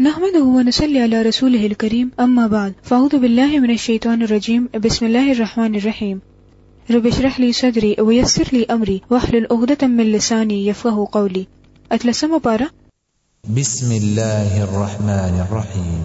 نحمده ونصلي على رسوله الكريم أما بعد فأعوذ بالله من الشيطان الرجيم بسم الله الرحمن الرحيم رب اشرح لي صدري ويسر لي أمري واحلل عقدة من لساني يفقه قولي اتلسمه بارا بسم الله الرحمن الرحيم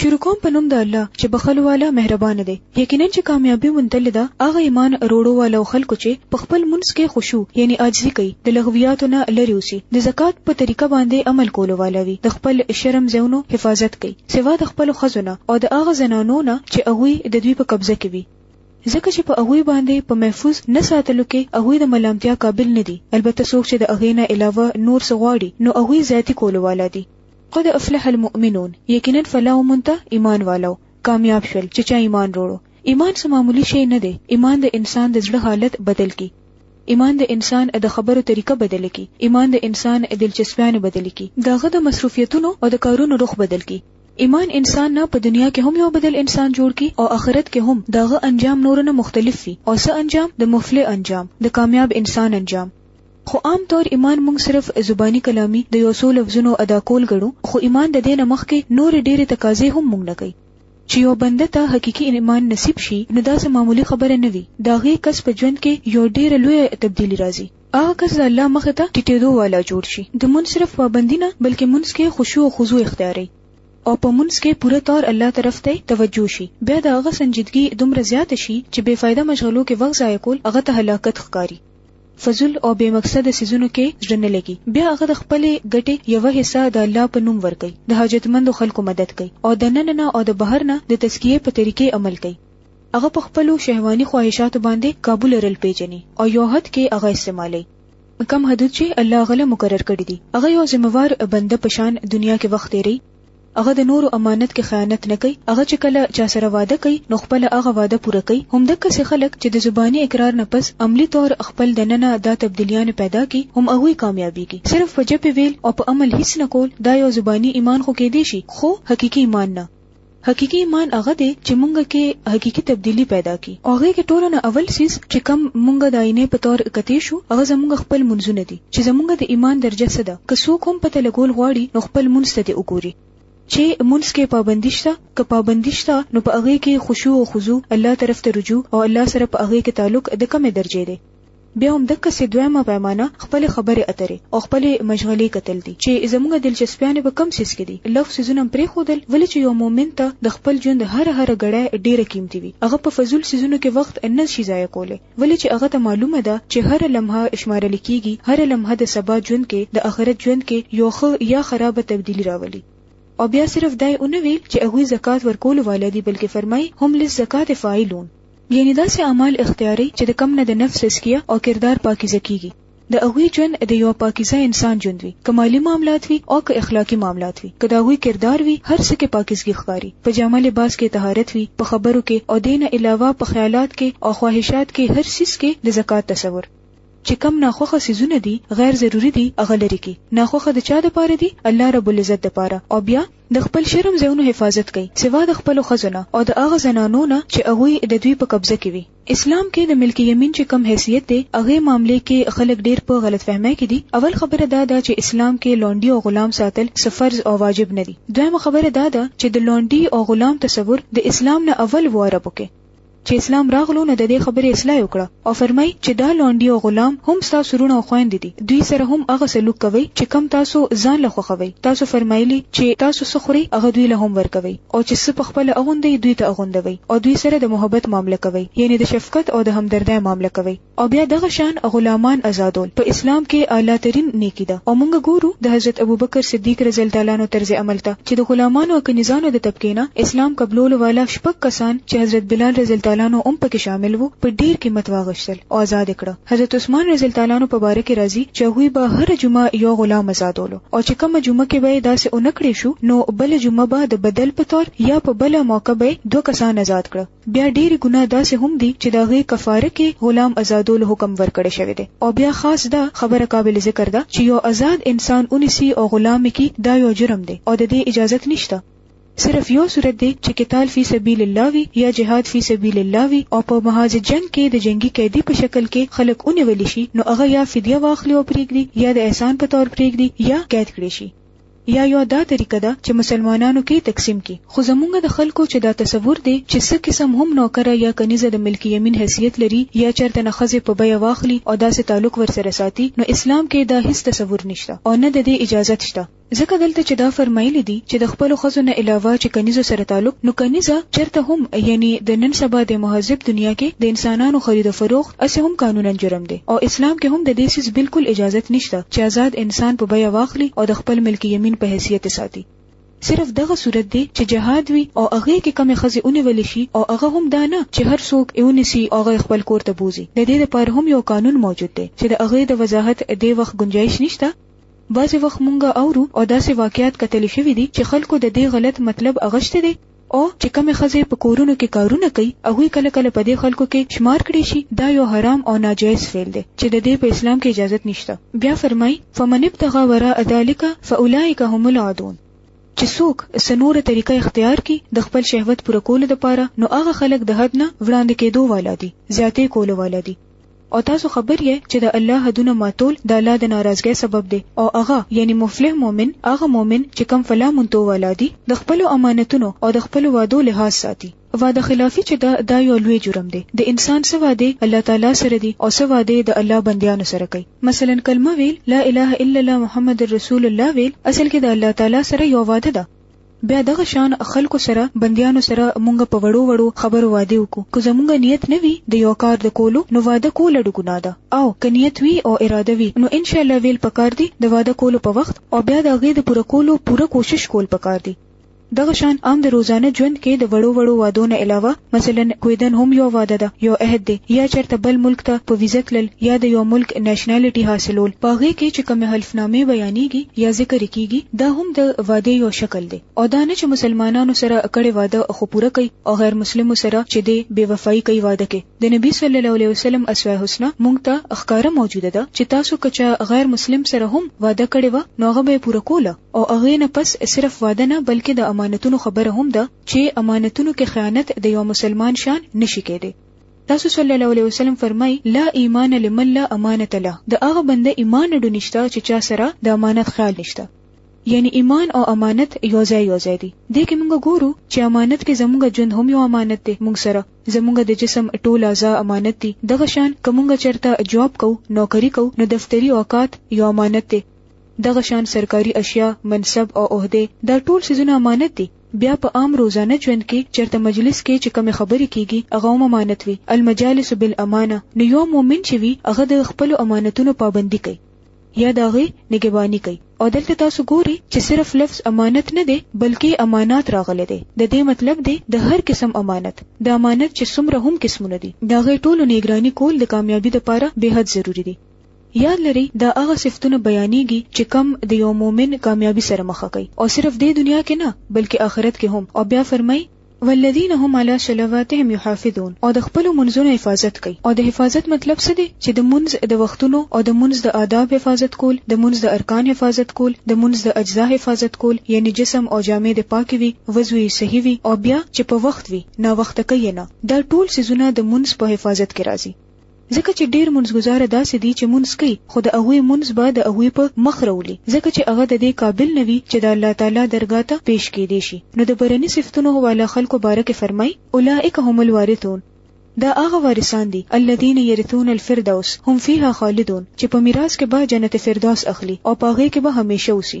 شروع کوم په نوم د الله چې بخلو والا مهربان دی یقینا چې کامیابی مندل ده هغه ایمان اروړو والا او خلکو چې په خپل منځ کې خوشو یعنی عاجزي کوي د لغویاتو نه لری اوسي د زکات په طریقه باندې عمل کولو والا وي د خپل شرم زونو حفاظت کوي سوا د خپل خزونه او د هغه زنانو نه چې هغه د دوی په قبضه کې وي ځکه چې په هغه باندې په محفوظ نه ساتلو کې هغه د ملامتیا قابل نه دي البته څوک چې د هغه نه علاوه نور سغواړي نو هغه زیاتی کولو والا دي قد افلح المؤمنون یقینا فلاح مونته ایمان والو کامیاب شول چې چا ایمان وروړو ایمان څه معمولی شی نه دی ایمان د انسان د زړه حالت بدل کی ایمان د انسان د خبرو طریقه بدل کی ایمان د انسان د دلچسپیانو بدل کی دغه د مصروفیتونو او د کارونو رخ بدل کی ایمان انسان نه په دنیا کې هم یو بدل انسان جوړ کی او آخرت کې هم دغه انجام نورنه مختلف وي او څه انجام د مفلح انجام د کامیاب انسان انجام خو عام طور ایمان موږ صرف زباني کلامي د یو څو لفظونو ادا کول ګڼو خو ایمان د دې نه مخکې نورې ډېرې تقاضې هم موږ نه کوي. چې یو بنده ته حقیقي ایمان نصیب شي نو دا څه معمولي خبره نه وي، د هغه کس په ژوند کې یو ډېره لویه تبدیلي راځي، هغه کس د الله مخ ته ټیټېدو والا جوړ شي، د مونځ صرف پابندي نه بلکې مونځ کې خشوع او خضوع اختیاروي او په مونځ کې پوره طور الله طرف ته توجه شي، بیا د هغه سنجیدګي دومره زیاته شي چې بې فایده مشغلو کې وخت ضایع کول هغه ته هلاکت ښکاري. فضول او بې مقصده سيزونو کې زړه نه لګي بیا هغه د خپل ګټې یو حصہ د الله په نوم ورکي د حاجتمندو خلکو مدد کوي او د نن نه او د بهر نه د تزکیه په طریقې عمل کوي هغه په خپل شهواني خواهشاتو باندې قابو لرل پیژني او یو حد کې هغه استعمالي کم حدود چې الله غله مقرر کړی دي هغه یو ذمہوار بنده پشان دنیا کې وخت لري هغه د نورو امانت کې خیانت نه کوي، هغه چې کله چا سره وعده کوي نو خپله هغه وعده پوره کوي، همدقسې خلک چې د زباني اقرار نه پس عملي طور خپل د ننه دا تبدیلیانې پیدا کړي هم هغوی کامیابیږي، صرف په ژبې ویل او په عمل هیڅ نه کول دا یو زباني ایمان خو کیدای شي خو حقیقي ایمان نه، حقیقي ایمان هغه دی چې مونږ کې حقیقي تبدیلي پیدا کړي او هغې کې ټولو نه اول څیز چې کوم مونږ د آئینې په طور کتې شو هغه زمونږ خپل مونځونه دي. چې زمونږ د ایمان درجه څه ده که څوک هم پته لګول غواړي نو خپل مونږ ته دې وګوري چې مونږ کې پابندی شته که پابندی شته نو په هغه کې خشوع او خضوع الله طرف ته رجوع او الله سره په هغه کې تعلق د کومه درجه دی بیا هم دغه سې دویمه پیمانه خپل خبره اترې او خپل مشغلې کتل دي چې زموږ دلچسپیانه په کم سیس کې دي لفظ زونه پرې خودل ولې چې یو مؤمن ته د خپل ژوند هر هر غړې ډیره قیمتي وي هغه په فضل سيزونو کې وخت نه شي ضایع کوله ولې چې هغه ته معلومه ده چې هره لمحه شمارل کېږي، هره لمحه د سبا ژوند کې، د اخرت ژوند کې يو ښه يا خرابه تبديلي راولي. او بيا صرف دا يې ونه ويل چې هغوی زکات ورکولو والا دي بلکې فرمايي، هم للزکاة فاعلون. يعنې داسې اعمال اختياروي چې د کوم نه د نفس تزکيه او کردار پاکيزه کېږي. د هغوی ژوند د یو پاکیزه انسان ژوند وي که مالي معاملات وي او که اخلاقي معاملات وي که د هغوی کردار وي هر څه کې پاکیزګي ښکاري په جامه لباس کې طهارت وي په خبرو کې او دې نه علاوه په خیالات کې او خواهشات کې هر څیز کې د زکات تصور چې کم ناخوښه سيزونه دي غیر ضروري دي هغه لري کی ناخوښه د چا د پاره دي الله رب العزت د پاره او بیا د خپل شرم ځایونو حفاظت کوي سوا د خپل خزونه او د هغه زنانو نه چې هغه د دوی په قبضه کې وي اسلام کې د ملک یمین چې کوم حیثیت دی هغه معاملې کې خلک ډیر په غلط فهمۍ کې دي اول خبره دا ده چې اسلام کې لونډي او غلام ساتل سفرز او واجب نه دي دویمه خبره دا ده چې د لونډي او غلام تصور د اسلام نه اول و عربو کې چې اسلام راغلو نو د دې خبرې اصلاح وکړه او فرمای چې دا لونډي او غلام هم تاسو رونه او خويند دي دوی سره هم هغه سلوک کوي چې کم تاسو ځان له خوخوي تاسو فرمایلی چې تاسو سخري هغه دوی له هم ورکوي او چې څه په خپله اغوندئ دوی ته اغوندوئ او دوی سره د محبت معامله کوئ یعنې د شفقت او د همدردۍ معامله کوئ او بیا دغه شان غلامان ازادول په اسلام کې اعلی ترین نیکي ده او مونږ ګورو د حضرت ابوبکر صدیق رضی الله تعالی عنه طرز عمل ته چې د غلامانو او کنیزانو د طبقې نه اسلام قبلولو والا شپږ کسان چې حضرت بلال رضی الله تعالی عنه هم پکې شامل وو په ډیر قیمت واغشتل او آزاد کړه حضرت عثمان رضی الله تعالی عنہ په باره کې راځي چې هغه به هر جمعه یو غلام آزادولو او چې کومه جمعه کې به داسې اونکړې شو نو بل جمعه به د بدل په تور یا په بل موقع به دوه کسان آزاد کړ بیا ډېری ګناه داسې هم دي چې دا غي کفاره کې غلام آزادولو حکم ورکړی شوی دی او بیا خاص دا خبره قابل ذکر ده چې یو آزاد انسان اونیسی او غلام کې دا یو جرم دی او د دې اجازه نشته صرف یو صورت دی چې قتال فی سبیل الله وی یا جهاد فی سبیل الله وی او په محاذ جنگ کې د جنگي قیدی په شکل کې خلک ونیول شي نو هغه یا فدیه واخلي او پریږدي یا د احسان په تور پریږدي یا قید کړي شي یا یو دا طریقه ده چې مسلمانانو کې تقسیم کی خو زمونږ د خلکو چې دا تصور دی چې څه قسم هم نوکره یا کنیزه د ملکی یمین حیثیت لري یا چرته نه خزه په بیا واخلي او داسې تعلق ورسره ساتي نو اسلام کې دا هیڅ تصور نشته او نه د دې اجازه شته ځکه دلته چې دا فرمایلي دي چې د خپلو ښځو نه علاوه چې کنیزو سره تعلق نو کنیزه چرته هم یعنی د نن سبا د مهذب دنیا کې د انسانانو خرید و فروخت اسې هم قانونا جرم دی او اسلام کې هم د دې څیز بالکل اجازت نشته چې آزاد انسان په بیه واخلي او د خپل ملک یمین په حیثیت ساتي صرف دغه صورت دی چې جهاد وي او هغه کې کمې خزي اونول شي او هغه هم دا نه چې هر څوک ایونسي او هغه خپل کور ته بوزي د دې لپاره هم یو قانون موجود دی چې د هغه د وضاحت د وخت گنجائش نشته بعضې وخت مونږ اورو او داسې واقعات کتل شوي دي چې خلکو د دې غلط مطلب اغشتی دی او چې کومې ښځې په کورونو کې کارونه کوي هغوی کله کله په دې خلکو کې شمار کړې شي دا یو حرام او ناجایز فعل دی چې د دې په اسلام کې اجازت نشته بیا فرمایي فمن ابتغا وراء ذلک فاولئک هم العادون چې څوک څه نوره طریقه اختیار کړي د خپل شهوت پوره کولو لپاره نو هغه خلک د حد نه وړاندې کېدو والا دي زیاتې کولو والا دي او تاسو خبر یې چې د الله حدونه ماتول د الله د ناراضګۍ سبب دی او هغه یعنی مفلح مؤمن هغه مؤمن چې کم فلاح مونتو والا دي د خپل امانتونو او د خپل وعدو لحاظ ساتي وعده خلافی چې دا دا یو لوی جرم دی د انسان څه وعده الله تعالی سره دی او څه وعده د الله بندیانو سره کوي مثلا کلمه ویل لا اله الا الله محمد رسول الله ویل اصل کې د الله تعالی سره یو وعده ده بیا دغه شان خلکو سره بندیانو سره مونږ په وړو وړو خبرو واده وکړو که زمونږ نیت نه وي د یو کار د کولو نو واده کول ډو ګناه ده او که نیت وي او اراده وي نو ان شاء الله ویل پکار دي د واده کولو په وخت او بیا د هغې د پوره کولو پوره کوشش کول پکار دي دغه شان عام د روزانه ژوند کې د وړو وړو وادو نه علاوه مثلا کویدن هم یو واده ده یو عهد دی یا چرته بل ملک ته په ویزه تلل یا د یو ملک نېشنلټي حاصلول پاغه کې چې کوم حلفنامه بیانېږي یا ذکر کیږي دا هم د واده یو شکل دی او دا نه چې مسلمانانو سره کړي واده خو پوره کوي او غیر مسلمو سره چې دی بے وفائی کوي واده کې د نبی صلی الله علیه وسلم اسوه حسنه مونږ ته اخکاره موجوده ده چې تاسو کچا غیر مسلم سره هم واده کړي و نو هغه به پوره کوله او هغه نه پس صرف واده نه بلکې د امانتونو خبره هم ده چې امانتونو کې خیانت د یو مسلمان شان نشي کېدی تاسو صلی الله علیه وسلم فرمای لا ایمان لمن لا امانت له د هغه بنده ایمان ډو نشته چې چا سره د امانت خیال نشته یعنی ایمان او امانت یو ځای یو ځای دي د کې موږ ګورو چې امانت کې زموږ ژوند هم یو امانت دی موږ سره زموږ د جسم ټول اعضاء امانت دي دغه شان کومګه چرته جواب کو نوکری کو نو دفتری اوقات یو امانت دی دغه شان سرکاري اشیاء منصب او عہده دا ټول سيزونه امانت دي بیا په عام روزانه ژوند کې چېرته مجلس کې چې کومې خبرې کېږي هغه هم امانت وي، المجالس بالامانه، نو یو مؤمن چې وي هغه د خپلو امانتونو پابندي کوي یا د هغې نګهباني کوي او دلته تاسو ګورئ چې صرف لفظ امانت نه دی بلکې امانات راغلی دی د دې مطلب دی د هر قسم امانت د امانت چې څومره هم قسمونه دي د هغې ټولو نګراني کول د کامیابي لپاره بېحد ضروري دي یاد لرئ دا هغه صفتونه بیانیږي چې کوم د یو مؤمن کامیابی سره مخه کوي او صرف دې دنیا کې نه بلکې آخرت کې هم او بیا فرمایي والذین هم علی صلواتهم یحافظون او د خپل منځونو حفاظت کوي او د حفاظت مطلب څه دی چې د منځ د وختونو او د منځ د آداب حفاظت کول د منځ د ارکان حفاظت کول د منځ د اجزا حفاظت کول یعنی جسم او جامې د پاک وي وضوی صحیح وي او بیا چې په وخت وي نا وخت کوي نه دا ټول سيزونه د منځ په حفاظت کې راځي ځکه چې ډېر منځګزاره داسې دي چې مونځ کوي خو د هغوی مونځ به د هغوی په مخ راولي ځکه چې هغه د دې قابل نه وي چې د الله تعالی درګاه ته پیش کېدی شي نو د برني صفتونو والا خلکو باره کې فرمایي اولئک هم الوارثون دا هغه وارثان دي الذين يرثون الفردوس هم فيها خالدون چې په میراث کې به جنت فردوس اخلي او په هغه کې به همیشه اوسي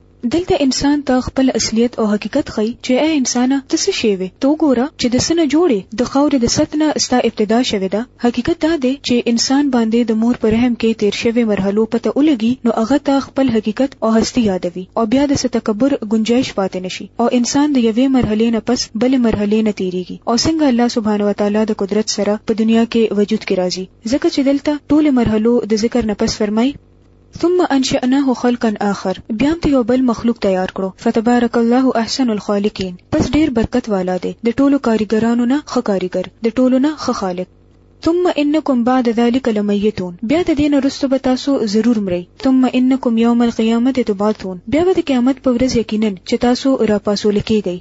دلته انسان ته خپل اصلیت او حقیقت خي چې اے انسانه ته څه شی وې تو ګوره چې د سنه جوړې د خاورې د ستنه ستا ابتدا شوه ده حقیقت دا دی چې انسان باندې د مور پر رحم کې تیر شوی مرحلو پته ولګي نو هغه ته خپل حقیقت او هستی یادوي او بیا د ستکبر گنجائش پاتې نشي او انسان د یوې مرحله نه پس بل مرحله نه تیریږي او څنګه الله سبحانه و تعالی د قدرت سره په دنیا کې وجود کې راځي ځکه چې دلته ټول مرحلو د ذکر نه پس فرمای ثم انشأناه خلقا آخر بیا هم ته یو بل مخلوق تیار کړو فتبارک الله احسن الخالقین پس ډیر برکت والا دی د ټولو کاریګرانو نه ښه کاریګر د ټولو نه ښه خالق ثم انکم بعد ذلک لمیتون بیا د دین رستو به تاسو ضرور مرئ ثم انکم یوم القیامت تبعثون بیا به د قیامت په ورځ یقینا چې تاسو را پاسول کیږئ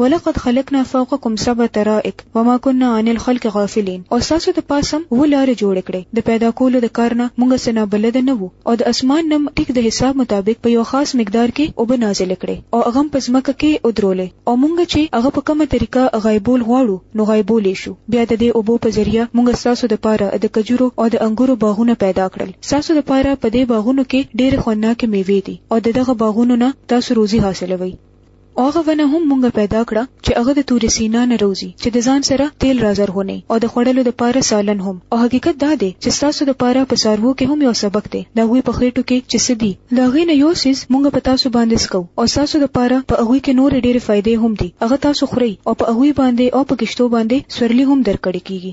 ولقد خلقنا فوقکم سبع طرائق وما كنا عن الخلق غافلين او تاسو د پاسم و لارې جوړې کړې د پیدا کولو د کار نه مونږ سنا بلد نه وو او د اسمان نم ټیک د حساب مطابق په یو خاص مقدار کې او بنازل کړې او غم په ځمکه کې او درولې او مونږ چې هغه په کومه طریقه غایبول غواړو نو غایبول شو بیا د دې اوبو په ذریعہ مونږ تاسو د پاره د کجورو او د انګورو باغونه پیدا کړل تاسو د پاره په دې باغونو کې ډېر خوناکه میوې دي او دغه باغونو نه تاسو روزي حاصلوي هغه ونه هم مونږه پیدا کړه چې هغه د تور سینا نه روزي چې د ځان سره تیل رازر هونی او د خړلو د پاره سالن هم او حقیقت دا دی چې تاسو د پاره په سارو کې هم یو سبق دی دا غوي په خېټو کې چې سدي دا غي نه یو سیس مونږه په تاسو باندې سکو او تاسو د پاره په هغه کې نور ډېر فائدې هم دي هغه تاسو خوري او په هغه باندې او په کشتو باندې سورلی هم درکړي کیږي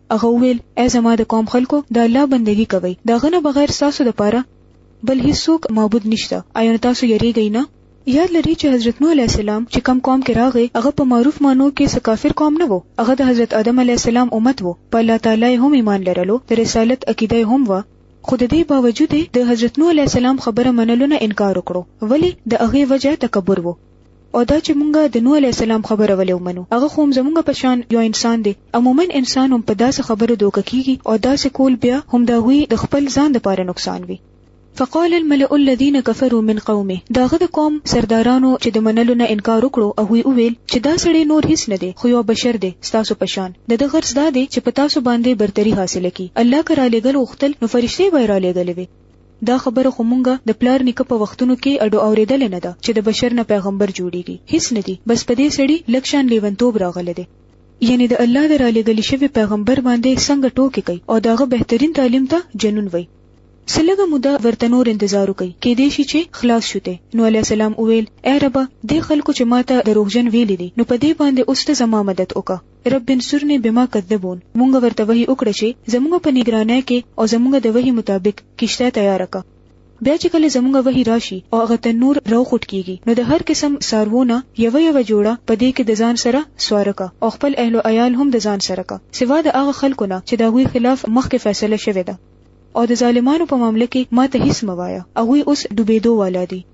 هغه ویل ای زما د قوم خلکو د الله بندگی کوي دا غنه بغیر تاسو د پاره بل هیڅوک معبود نشته ایون تاسو یریږئ نه یاد لري چې حضرت نوح علی السلام چې کم قوم کې راغی هغه په معروف مانو کې څه کافر قوم نه وو هغه د حضرت آدم علی السلام امت وو په الله تعالی هم ایمان لرلو د رسالت عقیده هم وه خو د دې باوجود د حضرت نوح علی السلام خبره منلو نه انکار وکړو ولی د هغه وجه تکبر وو او دا چې مونږ د نوح علی السلام خبره ولې ومنو هغه خو زمونږ په شان یو انسان دی عموما انسان هم په داسې خبرو دوک کیږي او داسې کول بیا هم دا وی د خپل ځان لپاره نقصان وي فقال الملأ الذين كفروا من قومه داغه د قوم سردارانو چې د منلو نه انکار وکړو او وی ویل چې دا سړی نور هیڅ نه دی خو یو بشر دی ستاسو پشان د دغه غرض دا دی چې په تاسو باندې برتری حاصله کی الله کرا لګل وختل نو فرشته به را لګلې وي دا خبره خو مونږ د پلار نیکه په وختونو کې اډو اوریدلې نه ده چې د بشر نه پیغمبر جوړیږي هیڅ نه دي بس په دې سړي لږ شان لیونتوب راغلی دی. یعنی د الله د رالیږل شوي پیغمبر باندې څنګه ټوکې کوي او د هغه بهترین تعلیم ته جنون وایي. څه لږه موده ورته نور انتظار وکړي کېدای شي چې خلاص شو ته نو علی السلام وویل ای ربه دې خلکو چې ماته دروغجن ویلي دي نو په دې باندې اوس ته زما مدد وکړه رب انصرني بما کذبون مونږ ورته وحي وکړه چې زمونږ په نگرانۍ کې او زمونږ د وحي مطابق کشته تیار کړه بیا چې کله زمونږ وحي راشي او هغه ته نور راوخټ کیږي نو د هر قسم سارونه یو یو جوړه په دې کې د ځان سره سوارکه او خپل اهل او عیال هم د ځان سره کا سوا د هغه خلکو نه چې دا غوي خلاف مخکې فیصله شوه ده او د ظالمانو په معاملې کې ما ته هیڅ موایا هغه اوس ډوبېدو والا دي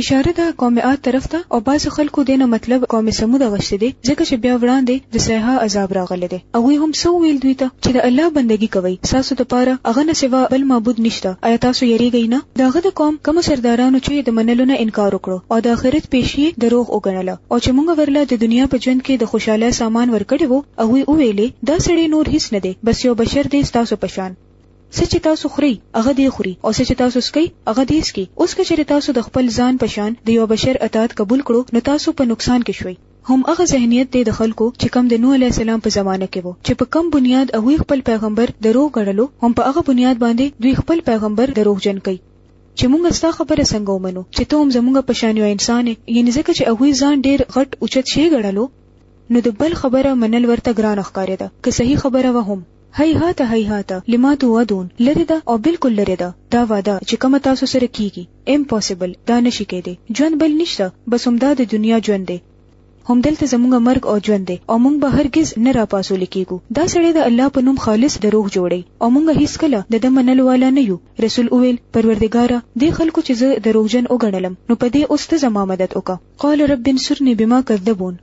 اشاره ده قوم عاد طرف ته او بعضو خلکو دې نه مطلب قوم ثمود اغشتی دی ځکه چې بیا وړاندې د صیحه عذاب راغلی دی هغوی هم څه وویل دوی ته چې د الله بندګي کوئ ستاسو دپاره هغه نه سوا بل معبود نشته ایا تاسو یریږئ نه د هغه د قوم کومو سردارانو چې د منلو نه انکار وکړو او د آخرت پیش یې دروغ وګڼله او چې موږ ورله د دنیا په ژوند کې د خوشحاله سامان ورکړی وو هغوی وویلې دا سړی نور هیڅ نه دی بس یو بشر دی ستاسو په شان څه چې تاسو خوري هغه دی خوري او څه چې تاسو سکي هغه دی سکي اوس که چېرې تاسو د خپل ځان په شان د یو بشر اطاعت قبول کړو نو تاسو په نقصان کې شوي هم هغه ذهنیت دی د خلکو چې کوم د نوح علیه السلام په زمانه کې وو چې په کوم بنیاد هغوی خپل پیغمبر دروغ ګڼلو هم په هغه بنیاد باندې دوی خپل پیغمبر دروغجن کوي چې مونږ ستا خبره څنګه ومنو چې ته هم زمونږ په شان یو انسان یعنی ځکه چې هغوی ځان ډیر غټ اوچت شي ګڼلو نو د بل خبره منل ورته ګران ښکارېده که صحیح خبره وه هم هیهات هیهات لما توعدون لرې ده او بالکل لرې ده دا وعده چې کومه تاسو سره کیږي امپوسیبل دا نشي کېدی ژوند بل نشته بس همدا د دنیا ژوند دی همدلته زمونږ مرګ او ژوند دی او مونږ به هرګز نه راپاسول کیږو دا سړی د الله په نوم خالص دروغ جوړي او مونږ هیڅکله د د منلو والا نه یو رسول اویل پروردګاره دې خلکو چې زه دروغجن وګڼلم نو په دې اوس ته زما مدد وکړه قال رب انصرني بما كذبون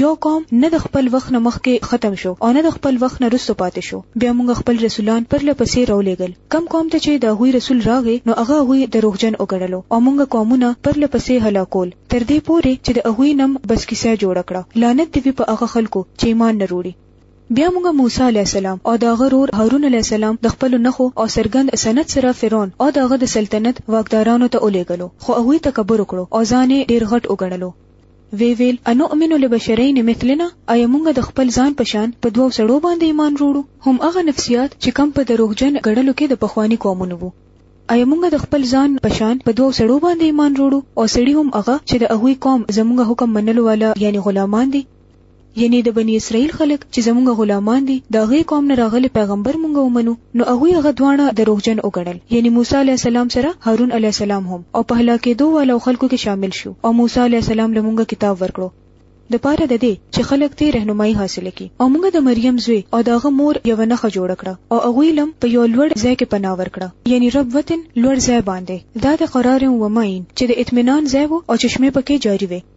یو قوم نه د خپل وخت نه مخکې ختم شو او نه د خپل وخت نه رسو پاتې شو بیا موږ خپل رسولان پرله پسې راولېږل کم قوم ته چې د هغوی رسول راغی نو هغه هغوی دروغجن وګڼلو او موږ قومونه پرله پسې هلاکول تر دې پورې چې د هغوی نه مو بس کیسه جوړه کړه لعنت دې وي په هغه خلکو چې ایمان نه روړي. بیا موږ موسی علیه السلام او د هغه رور هارون علیه السلام د خپلو نښو او څرګند سند سره فرعون او د هغه د سلطنت واکدارانو ته ولېږلو خو هغوی تکبر وکړو او ځان یې ډېر غټ وګڼلو. وی ویل، انؤمن لبشرین مثلنا، ایا مونږ د خپل ځان په شان په دوو سړو باندې ایمان روړو، هم هغه نفسیات چې کوم په دروغجن ګڼلو کې د پخواني قومونو وو، ایا مونږ د خپل ځان په شان په دوو سړو باندې ایمان روړو او سړي هم هغه چې د هغوی قوم زمونږ حکم منلو والا یعنی غلامان دي، یعنی د بنی اسرائیل خلک چې زمونږ غلامان دي دا غي قوم نه راغلي پیغمبر مونږ ومنو نو هغه هغه دواړه دروغجن وګڼل یعنی موسی علی السلام سره هارون علی السلام هم او په هلاکې دوه والو خلکو کې شامل شو او موسی علی السلام لمونږ کتاب ورکړو د پاره د دې چې خلک ته رهنمایي حاصل کړي او موږ د مریم زوی او داغه مور یو نه خ جوړ کړه او هغه لم په یو لوړ ځای کې پناه ورکړه یعنی رب وطن لوړ ځای باندې دا د قرار او ماین چې د اطمینان ځای وو او چشمه پکې جاری وي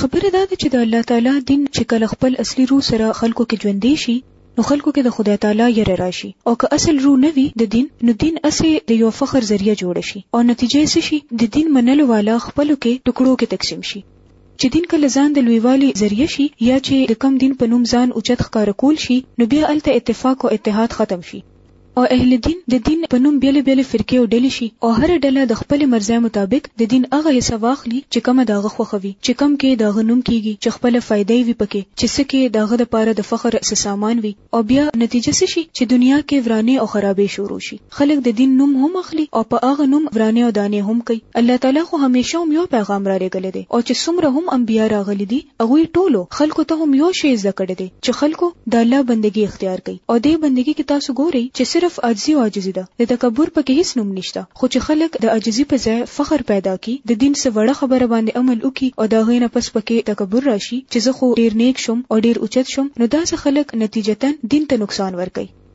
خبره دا ده چې د الله تعالی دین چې کله خپل اصلي روح سره خلکو کې ژوندې شي نو خلکو کې د خدای تعالی یره راشي او که اصل روح نه وي د دین نو دین اسې د یو فخر ذریعہ جوړ شي او نتیجه یې شي د دین منلو والا خپلو کې ټکړو کې تقسیم شي چې دین کله ځان د لویوالي ذریعہ شي یا چې د کم دین په نوم ځان اوچت ښکار کول شي نو بیا الته اتفاق او اتحاد ختم شي او اهل دین د دین په نوم بېلې بېلې فرقې او ډلې شي او هره ډله د خپلې مرضۍ مطابق د دین هغه حصه واخلي چې کومه د هغه خوښه وي، چې کوم کې د هغه نوم کېږي، چې خپله فایده یې وي پکې، چې څه کې د هغه لپاره د فخر څه سامان وي او بیا نتیجه څه شي چې دنیا کې ورانې او خرابې شروع شي، خلک د دین نوم هم اخلي او په هغه نوم ورانې او دانې هم کوي، الله تعالی خو همېشه هم یو پیغام رالېږلی دی او چې څومره هم انبیا راغلي دي، هغوی ټولو خلکو ته هم یو شی زده کړی دی چې خلکو د الله بندګي اختیار کړي او دې بندګي کې تاسو ګورئ چې صرف عاجزي او عاجزي ده د تکبر پکې هیڅ نوم نشته خو چې خلک د عاجزي په ځای فخر پیدا کړي د دین څه وړه خبره باندې عمل وکړي او د هغې نه پس پکې تکبر راشي چې زه خو ډیر نیک شوم او ډیر اوچت شوم نو داسې خلک نتیجتا دین ته نقصان ورکوي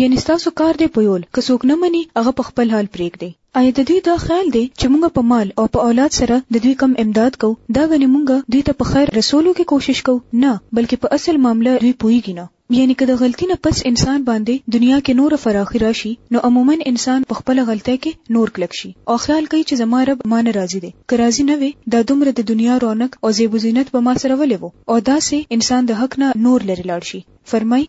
یعنی ستاسو کار دی پویول که څوک نه منی هغه په خپل حال پریږدی ایا د دوی دا خیال دی چې مونږ په مال او په اولاد سره د دوی کوم امداد کوو دا ګنې مونږ دوی ته په خیر رسولو کې کوشش کوو نه بلکې په اصل معامله دوی پوهیږي نه یعنی که د غلطی نه پس انسان باندې دنیا کې نور فراخی راشي نو عموما انسان په خپل غلطی کې نور کلک شي او خیال کوي چې زما رب ما نه راضي دی که راضي نه وي دا دومره د دنیا رونق او زیب و زینت به ما سره ولې وو او داسې انسان د حق نه نور لري لاړ شي فرمای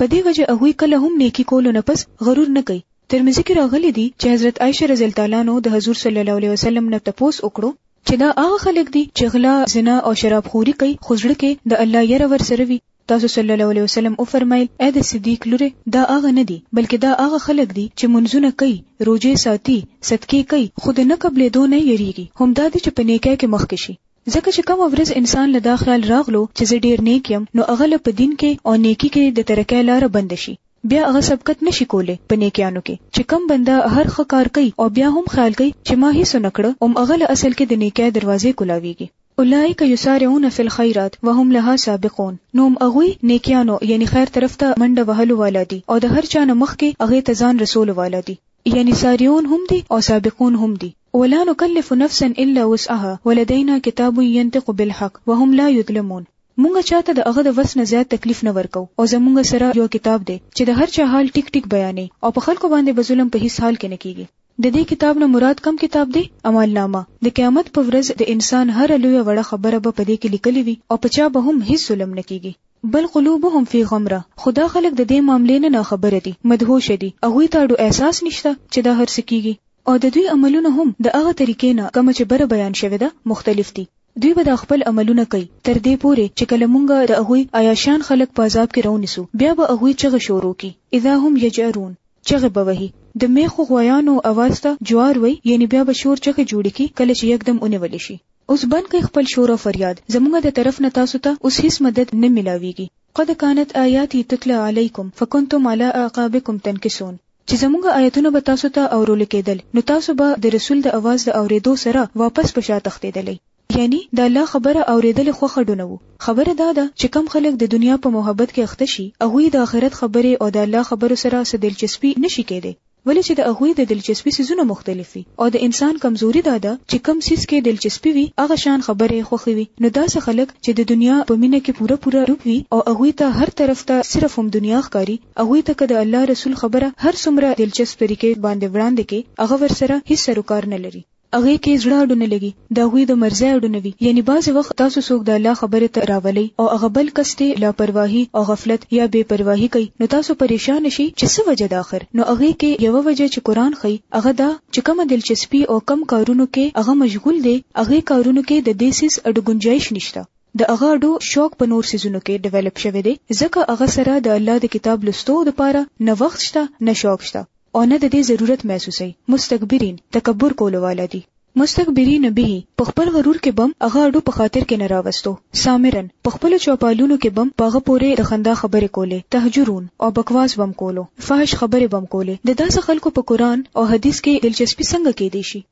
په دې وجه هغوی کله هم نیکی کولو نه پس غرور نه کوي. ترمذي کې راغلي دي چې حضرت عائشه رضی الله تعالی عنها د حضور صلی الله علیه وسلم نه تپوس وکړو چې دا هغه خلک دي چې غلا، زنا او شراب خوري کوي خو زړه کې د الله یره ورسره وي، تاسو صلی الله علیه وسلم وفرمایل، اې د صدیق لوره! دا هغه نه دي بلکې دا هغه خلک دي چې مونځونه کوي، روژې ساتي، صدقې کوي خو د نه قبلېدو نه یې یریږي، همدا دي چې په نیکۍ کې مخکې شي. ځکه چې کومه ورځ انسان له دا خیال راغلو چې زه ډیر نیک یم نو هغه له په دین کې او نیکی کې د ترقۍ لاره بند شي بیا هغه سبقت نشي کولی په نیکیانو کې چې کم بنده هر ښه کار کوي او بیا هم خیال کوي چې ما هیڅ نه کړه هم هغه له اصل کې د نیکۍ دروازې کولاویږي اولئک یسارعون فی الخیرات وهم لها سابقون نو هم هغوی نیکیانو یعنی خیر طرف ته منډه وهلو والا دي او د هر چا نه مخکې هغې ته ځان رسولو والا دي یعنی ساریون هم دي او سابقون هم دي ولا نکلف نفسا الا وسعها ولدينا کتاب ينطق بالحق وهم لا يظلمون مونږ چاته د هغه د وس نه زيات تکليف نه ورکوو او زمونږ سره يو کتاب دی چې د هر چا حال ټيک ټيک بيانوي او په خلکو باندې به ظلم په هيڅ حال کې نه کيږي. د دې کتاب نه مراد کوم کتاب دی؟ اعمالنامه، د قيامت په ورځ د انسان هره لويه وړه خبره به په دې کې ليکلې وي او په چا به هم هيڅ ظلم نه کيږي. بل قلوبهم فی غمره، خو دا خلک د دې معاملې نه ناخبره دي، مدهوشه دي، هغوی ته اډو احساس نشته چې دا هر څه کيږي. او د دوی عملونه هم د هغه طریقې نه کومه چې بره بیان شوې ده مختلف دي، دوی به دا خپل عملونه کوي تر دې پورې چې کله مونږ د هغوی عیاشان خلک په عذاب کې راونیسو بیا به هغوی چغې شروع کړي، اذا هم یجأرون، چغې به وهي، د میخو غوایانو اواز ته جوار وایي، یعنې بیا به شور چغې جوړې کړي کله چې یکدم ونیول شي. اوس بند کړئ خپل شور او فریاد، زمونږ د طرف نه تاسو ته اوس هیڅ مدد نه ملاویږي. قد کانت آیاتي تتلی علیکم فکنتم علی اعقابکم تنکثون. چې زمونږ آیتونه به تاسو ته اورول کېدل نو تاسو به د رسول د اواز د اورېدو سره واپس په شا تښتېدلئ. یعنی د الله خبره اورېدل خوښه ډنوو. خبره دا ده چې کوم خلک د دنیا په محبت کې اخته شي هغوی د آخرت خبرې او د الله خبرو سره څه دلچسپي نه شي کېدی ولې چې د هغوی د دلچسپي څیزونه مختلف وي او د انسان کمزوري دا ده چې کوم څیز کې دلچسپي وي هغه شان خبره یې خوښه وي نو داسې خلک چې د دنیا په مینه کې پوره پوره ډوب وي او هغوی ته هر طرف ته صرف هم دنیا ښکاري هغوی ته که د الله رسول خبره هر څومره دلچسپ طریقه باندې وړاندې کړې هغه ورسره هیڅ سروکار نه لري. هغې کې زړه اډو نه لګي، د هغوی د مرضۍ اډو نه وي، یعنې بعضې وخت تاسو څوک د الله خبرې ته راولئ او هغه بل کس ترې لاپرواهي او غفلت یا بې پرواهي کوي نو تاسو پریشانه شئ چې څه وجه ده اخر نو هغې کې یوه وجه چې قرآن ښيي هغه دا چې کومه دلچسپي او کوم کارونو کې هغه مشغول دی هغې کارونو کې د دې څیز اډوګنجایش نشته د هغه اډو شوق په نور سيزونو کې ډيولپ شوی دی ځکه هغه سره د الله د کتاب لستو د پاره نه وخت شته نه شوق شته او نه د دې ضرورت محسوسي مستكبرين تکبر کولو والا دي مستكبرين به په خپل غرور کې بم هغه اډو په خاطر کې نه راوستو سامرن په خپل چوپالونو کې بم پاغه پورې د خندا خبرې کولې تهجرون او بکواس بم کولو فحش خبرې بم کولې د داسې خلکو په قران او حدیث کې دلچسپي څنګه کې دي شي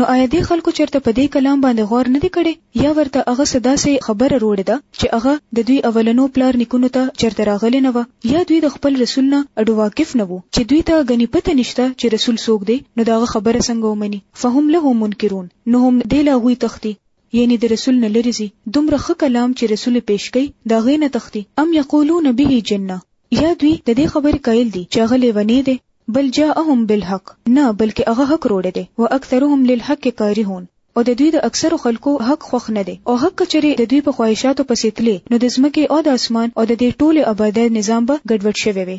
نو آیا دې خلکو چرته په دې کلام باندې غور نه دی کړی یا ورته هغه څه داسې خبره روړې ده چې هغه د دوی اولنو پلار نیکونو ته چرته راغلې نه وه یا دوی د خپل رسول نه اډواقف نه وو چې دوی ته ګنې پته نشته چې رسول څوک دی نو د هغه خبره څنګه ومني فهم له منکرون نو هم دی له هغوی تښتي یعنی د رسول نه لری ځی دومره ښه کلام چی رسول پیش کوي د هغه نه تختی ام یقولون به جنه یا دوی د دې خبرې قایل دي چې هغه لیونی دی بل جاءهم بالحق نه بلکې هغه حق روړی دی واکثرهم للحق کارهون او د دوی د اکثرو خلکو حق خوښ نه دی او حق کچری د دوی په خواهشاتو پسې تلی نو د ځمکې او د اسمان او د دې ټولې آبادۍ نظام به ګډوډ شوی وي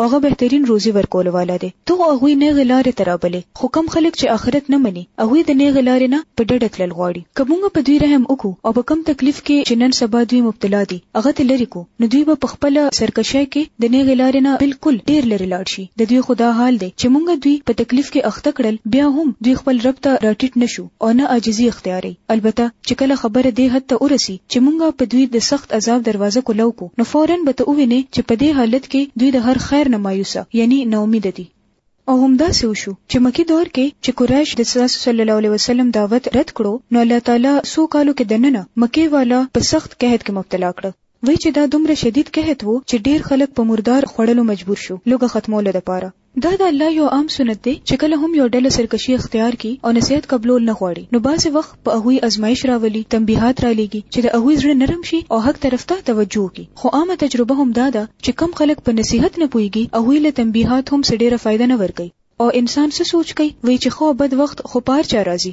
هغه بهترین روزي ورکولو والا دی، ته خو هغوی نېغې لارې ته رابلې، خو کوم خلک چې آخرت نه مني، هغوی د نېغې لارې نه په ډډه تلل غواړي. که مونږ په دوی رحم وکړو او په کوم تکلیف کې چې نن سبا دوی مبتلا دي، هغه ترې لرې کړو، نو دوی به په خپله سرکشۍ کې د نېغې لارې نه بالکل ډېر لرې لاړ شي. د دوی خو دا حال دی چې مونږ دوی په تکلیف کې اخته کړل، بیا هم دوی خپل رب ته راټیټ نه شو. او نه عاجزي اختیاري البته چې کله خبره دې حد ته ورسي چې مونږه په دوی د سخت عذاب دروازه کولو کو نو فورا به ته ووینې چې په دې حالت کې دوی د هر خیر نه مایوسه یعنی نا امید دي او همداسې وشو چې مکی دور کې چې قریش د رسول صلی الله علیه وسلم دعوت رد کړو نو الله تعالی سو کالو کې دننه مکی والا په سخت قحط کې مبتلا کړ وای چې دا دومره شدید قحط وو چې ډیر خلک په مردار خوړلو مجبور شو لوګه ختمولو لپاره دا د الله یو عام سنت دی چې کله هم یو ډله سرکشي اختیار کړي او نصیحت قبلول نه غواړي نو بعضې وخت په هغوی ازمایش راولي، تنبیهات رالېږي چې د هغوی زړه نرم شي او حق طرف ته توجه وکړي خو عامه تجربه هم دا ده چې کوم خلک په نصیحت نه پوهېږي هغوی له تنبیهات هم څه ډېره فایده نه ورکوي او انسان څه سوچ کوي وایي چې ښه او بد وخت خو په هر چا راځي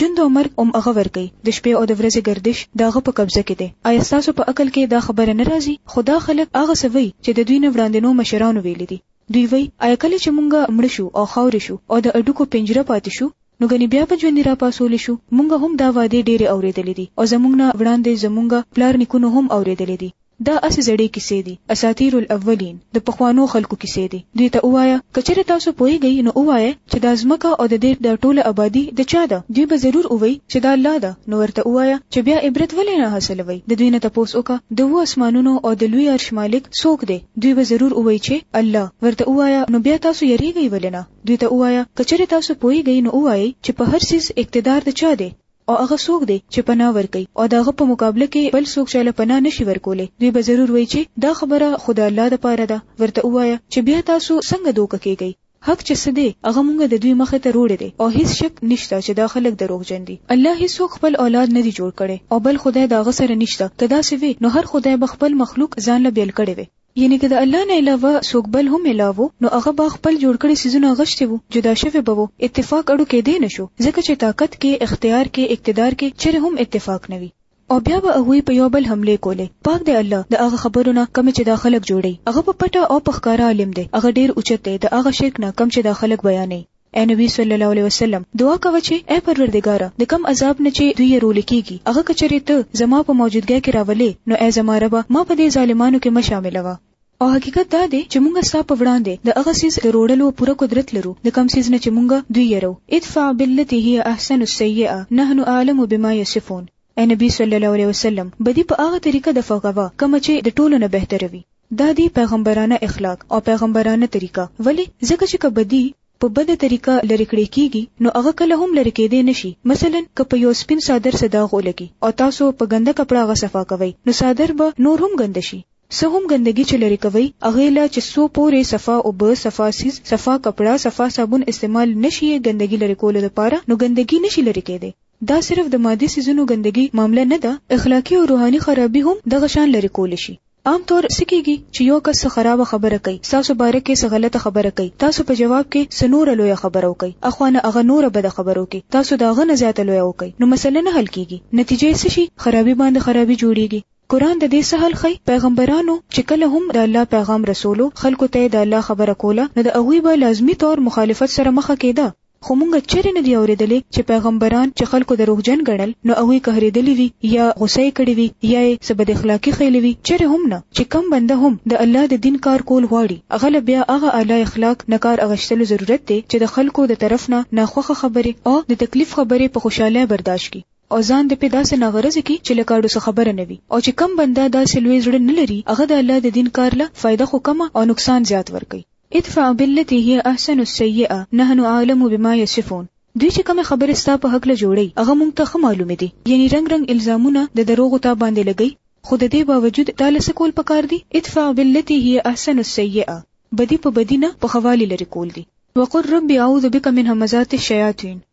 ژوند او مرګ هم هغه ورکوي د شپې او د ورځې ګردش د هغه په قبضه کې دی آیا ستاسو په عقل کې دا خبره نه راځي خو دا خلک هغه څه وایي چې د دوی نه وړاندینو مشرانو ویلي دي دوی وایي آیا کله چې مونږ مړه شو او خاورې شو او د هډوکو پنجره پاتې شو نو ګنې بیا به ژوندي راپاڅول شو مونږ هم دا وعدې ډېرې اورېدلې دي او زمونږ نه وړاندې زمونږ پلار نیکونو هم اورېدلې دي دا اسې زړې کیسې دي، اساطیر الاولین، د پخوانو خلکو کیسې دي، دوی ته ووایه، که چېرې تاسو پوهېږئ نو ووایئ چې دا ځمکه او د دې دا ټوله ابادي د چا ده؟ دوی به ضرور ووایي چې د الله ده، نو ورته ووایه چې بیا عبرت ولې نه حاصلوئ؟ د دوی نه تپوس وکړه، د اوو اسمانونو او د لوی عرش مالک څوک دی؟ دوی به ضرور ووایي چې الله، ورته ووایه، نو بیا تاسو یریږئ ولې نه؟ دوی ته ووایه، که چېرې تاسو پوهېږئ نو ووایئ چې په هر څیز اقتدار د چا دی؟ او هغه څوک دی چې پناه ورکوي او د هغه په مقابله کې بل څوک چې له پناه نشي ورکولی دوی به ضرور وایي چې دا خبره خو د الله دپاره ده ورته ووایه چې بیا تاسو څنګه دوکه کېږئ حق چې څه دی هغه مونږ د دوی مخې ته روړی دی او هیڅ شک نشته چې دا خلک دروغجن دي الله هیڅوک خپل اولاد نه دی جوړ کړی او بل خدای د هغه سره نشته که داسې وي نو هر خدای به خپل مخلوق ځان له بیل کړی وي یعنی که د الله نه علاوه څوک بل هم اله وو نو هغه به خپل جوړ کړي څیزونه غشتي وو جدا شوی به وو اتفاق اړو کې دی نشو ځکه چې طاقت کې اختیار کې اقتدار کې چیرې هم اتفاق نه وي او بیا به هغوی په یو بل حمله کولې پاک دی الله د هغه خبرو نه کم چې دا خلک جوړي هغه په پټه او په ښکاره عالم دی هغه ډیر اوچت دی د هغه شرک نه کم چې دا خلک بیانې اے نبی صلی الله علیه وسلم دعا کوه چې اے پروردګار د کم عذاب نه چې دوی رول کیږي هغه کچره ته زما په موجودګۍ کې راولې نو اے زما رب ما په دې ظالمانو کې مشامل و او حقیقت دا دی چې موږ ستا په وړاندې د هغه سیز د روړلو پوره قدرت لرو د کم سیز نه چې موږ دوی یرو ادفع بالتي هي احسن السيئه نحن عالم بما يصفون اے نبی صلی الله علیه وسلم بدی په هغه طریقه د فغوا کوم چې د ټولو نه بهتره وي دا دي پیغمبرانه اخلاق او پیغمبرانه طریقه ولې ځکه چې که بدي په بده طریقه لرې کړې کیږي نو هغه کله هم لرې کیدې نه شي مثلا که په یو سپین څادر څه داغ ولګي او تاسو په ګنده کپړه هغه صفا کوئ نو څادر به نور هم ګنده شي څه هم ګندګي چې لرې کوئ هغې له چې څو پورې صفا اوبه صفا څیز صفا کپړه صفا صابون استعمال نه شي ګندګي لرې کولو لپاره نو ګندګي نه شي لرې کیدې دا صرف د مادي څیزونو ګندګي معامله نه ده اخلاقي او روحاني خرابي هم دغه شان لرې کول شي عام طور څه کیږي چې یو کس څه خرابه خبره کوي ستاسو باره کې څه غلطه خبره کوي تاسو په جواب کې څه نوره لویه خبره وکړئ اخوا نه هغه نوره بده خبره وکړي تاسو د هغه نه زیاته لویه وکړئ نو مسله نه حل کیږي نتیجه یې څه شي خرابي باندې خرابي جوړیږي قرآن د دې څه حل ښيي پیغمبرانو چې کله هم د الله پیغام رسولو خلکو ته د الله خبره کوله نو د هغوی به لازمي طور مخالفت سره مخه کېده خو مونږ چېرې نه دي اورېدلي چې پیغمبران چې خلکو دروغجن ګڼل نو هغوی قهرېدلي وي یا غصه یې کړې وي یا یې څه بد اخلاقي ښیلې وي، چېرې هم نه، چې کوم بنده هم د الله د دین کار کول غواړي هغه له بیا هغه اعلی اخلاق نه کار اخیستلو ضرورت دی چې د خلکو د طرف نه ناخوښه خبرې او د تکلیف خبرې په خوشحالۍ برداشت کړي او ځان دې پې داسې ناغرضه کړي چې له کاړو څه خبره نه وي او چې کوم بنده داسې لوی زړه نه لري هغه د الله د دین کار له فایده خو کمه او نقصان زیات ورکوي. ادفع بالتي هي احسن السيئه نحن اعلم بما يصفون دوی چې کومې خبرې ستا په هکله جوړوي هغه موږ ته ښه معلومې دي یعنی رنګ رنګ الزامونه د دروغو تا باندې لګوي خو د دې باوجود تا له څه کول پکار دي ادفع بالتي هي احسن السيئه بدی په بدی نه په ښه والي لرې کول دي وقل رب اعوذ بک من همزات الشیاطین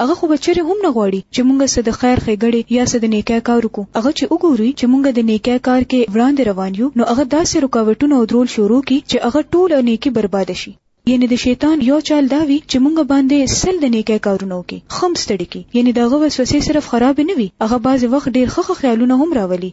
هغه خو به چېرې هم نه غواړي چې موږ څه د خیر ښېګړې یا څه د نیکۍ کار وکړو هغه چې وګوري چې موږ د نیکۍ کار کې وړاندې روان یو نو هغه داسې رکاوټونه او درول شروع کړي چې هغه ټوله نیکي برباده شي یعنې د شیطان یو چال دا وي چې موږ باندې سل د نیکۍ کارونه وکړي خم ستړي کړي یعنې د هغه وسوسې صرف خرابې نه وي هغه بعضې وخت ډېر ښه خیالونه هم راولي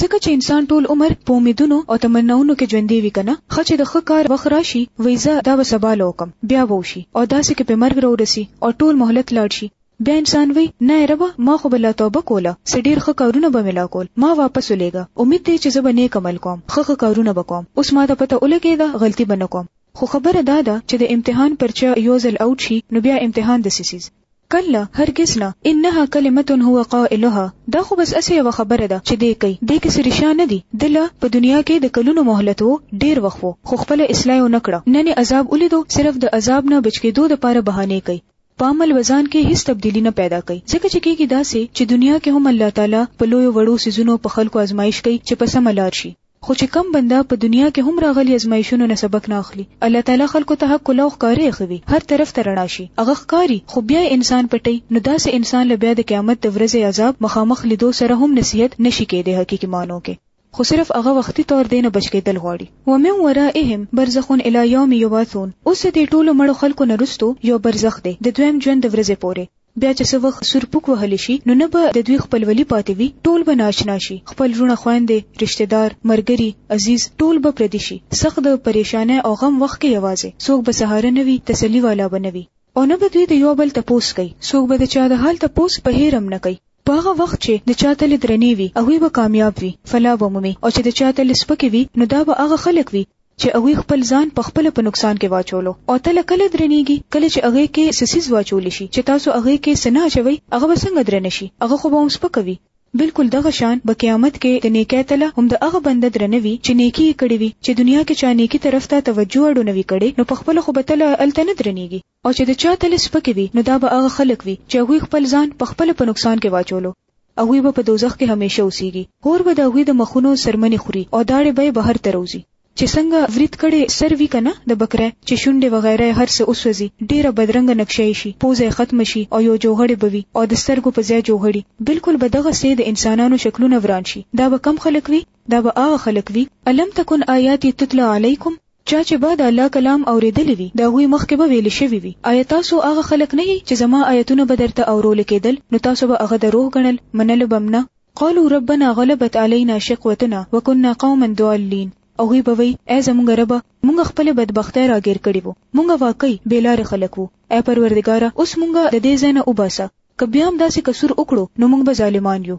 ځکه چې انسان ټول عمر په اميدونو او تمناونو کې ژوندی وي کنه خه چې د ښه کار وخت راشي وي زه دا به سبا له وکم بیا به وشي او داسې کې په مرګ راورسي او ټول مهلت لاړ شي بیا انسان وي نه ربه ما خو بلا توبه کوله سې ډیر ښه کارونه به ملا کول ما واپس ولېګا امید دی چې زه به نیک عمل کوم ښه ښه کارونه به کوم اوس ما ته پته ولګې دا غلطي به نه کوم خو خبره دا ده چې د امتحان پرچا یو ځل اوټ شي نو بیا امتحان د سیسیز کلا هرګز نه انها کلمه هو قائلها دا خو بس اسې یو خبره ده چې دې کوي دې کې سریشا نه دي دله په دنیا کې د کلونو مهلت وو ډیر وخت وو خو خپل اصلاح نه کړه نن عذاب ولیدو صرف د عذاب نه بچ کېدو د پاره بهانه کوي په عمل وزن کې هیڅ تبدیلی نه پیدا کوي ځکه چې کېږي داسې چې دنیا کې هم الله تعالی په لوی وړو سيزونو په خلکو آزمایش کوي چې په سم لار شي خو چې کم بنده په دنیا کې هم راغلي ازمایشونو نه سبق نه اخلي الله تعالی خلکو ته حق کلا او ښکاره ايښوي هر طرف ته رڼا شي هغه ښکاري خو بیا یې انسان پټوي نو داسې انسان له بیا د قیامت د ورځې عذاب مخامخ لیدو سره هم نصیحت نه شي کیدی حقیقي معنو کې خو صرف هغه وختي طور دې نه بچ کیدل غواړي ومن ورائهم برزخ الی یوم یبعثون اوس د دې ټولو مړو خلکو نه وروسته یو برزخ دی د دویم ژوند د ورځې پورې بیا چې څه وخت سور پوک وهل شي نو نه به د دوی خپلولي پاتې وي ټول به ناشنا شي خپل رونه خويندې رشتہ دار مرګري عزیز ټول به پردي شي سخت د پریشانه او غم وخت کې یوازې څوک به سهاره نه وي تسلی والا به نه وي او نه به دوی د یو بل تپوس کوي څوک به د چا د حال تپوس په هیرم نه کوي په هغه وخت چې د چا تل درنې وي هغه به کامیاب وي فلا به مومي او چې د چا تل سپکې وي نو دا به هغه خلک وي چې هغوی خپل ځان په خپله په نقصان کې واچولو او تله کله درنېږي کله چې هغې کې څه څیز واچول شي چې تاسو هغې کې څه نه اچوئ هغه به څنګه درنه شي هغه خو به هم سپکه وي بلکل دغه شان به قیامت کې د نیکۍ تله هم د هغه بنده درنه وي چې نیکي یې کړې وي چې دنیا کې چا نیکي طرف ته توجه اړو نه وي کړې نو په خپله خو به تله هلته نه درنېږي. او چې د چا تلې سپکې وي نو دا به هغه خلک وي چې هغوی خپل ځان په خپله په نقصان کې واچولو، هغوی به په دوزخ کې همېشه اوسېږي، اور به د هغوی د مخونو څرمنې خوري او داړې به یې بهر ته روځي، چې څنګه وریت کړی سر وي کنه د بکرې چې شونډې وغیره یې هر څه وسوځي، ډېره بدرنګه نقشه یې شي، پوزه یې ختمه شي او یو جوغړی به وي او د سترګو په ځای جوغړي، بلکل به دغسې د انسانانو شکلونه وران شي، دا به کوم خلک وي؟ دا به هغه خلک وي الم تکن آیاتی تتلا علیکم چا چې به د الله کلام اورېدلی وي د هغوی مخکې به ویل شوي وي آیا تاسو هغه خلک نه یئ چې زما آیتونه به درته اورول کېدل نو تاسو به هغه دروغ ګڼل منل به نه قالو ربنا غلبت علینا شقوتنا وکنا قوما ضالین هغوی به وایي ای زموږ ربه موږ خپلې بدبختۍ راګیر کړي وو موږ واقعي بېلارې خلک وو ای پروردګاره اوس موږ د دې ځای نه وباسه که بیا هم داسې قصور وکړو نو موږ به ظالمان یو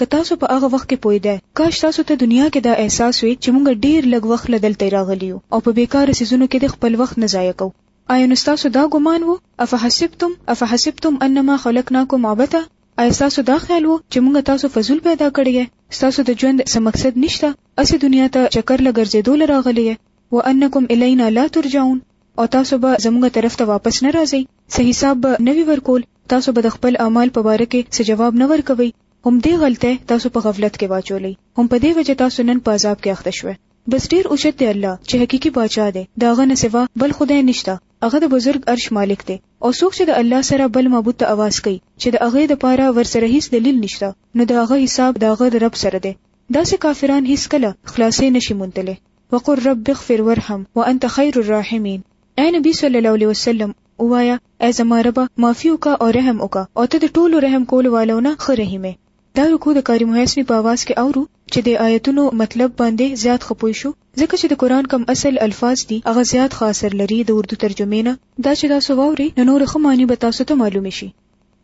که تاسو په هغه وخت کې پوهېدای، کاش تاسو ته دنیا کې دا احساس وی چې موږ ډېر لږ وخت له دلته راغلي یو او په بېکاره څیزونو کې دې خپل وخت نه ضایع کوو. ایا نو ستاسو دا ګمان وو، افحسبتم، افحسبتم انما خلقناکم عبثا، ایا ستاسو دا خیال وو چې موږ تاسو فضول پیدا کړي یئ، ستاسو د ژوند څه مقصد نشته، هسې دنیا ته چکر له ګرځېدو له راغلي یئ، وانکم الینا لا ترجعون، او تاسو به زموږ طرف ته واپس نه راځئ، څه حساب به نه وی ورکول. تاسو به د خپل اعمال په باره کې څه جواب نه ورکوي هم دې غلطه تاسو په غفلت کې واچولې هم په دې وجه تاسو نن په عذاب کې اخته شوه بس ډیر اوچت دی الله چې حقيقي باچا دی دا غنه سوا بل خدای نشته هغه د بزرګ عرش مالک دی او څوک چې د الله سره بل معبود ته आवाज کوي چې د هغه د پاره ور سره هیڅ دلیل نشته نو د هغه حساب د هغه رب سره دی داسې کافران هیڅ کله خلاصې نشي مونتله وقر رب اغفر وارحم وانت خير الراحمين اے نبی صلی الله علیه وسلم وایا اې زما ربه معافي وکړه او رحم وکړه او ته د ټولو رحم کولو والو نه ښه رحیم یې. دا رکوع د قاري محسني په اواز کې اورو چې د آیتونو مطلب باندې زیات ښه پوه شو ځکه چې د قرآن کوم اصل الفاظ دي هغه زیات ښه اثر لري د اردو ترجمې نه دا چې تاسو واورئ نو نورې ښه معنی به تاسو ته معلومې شي.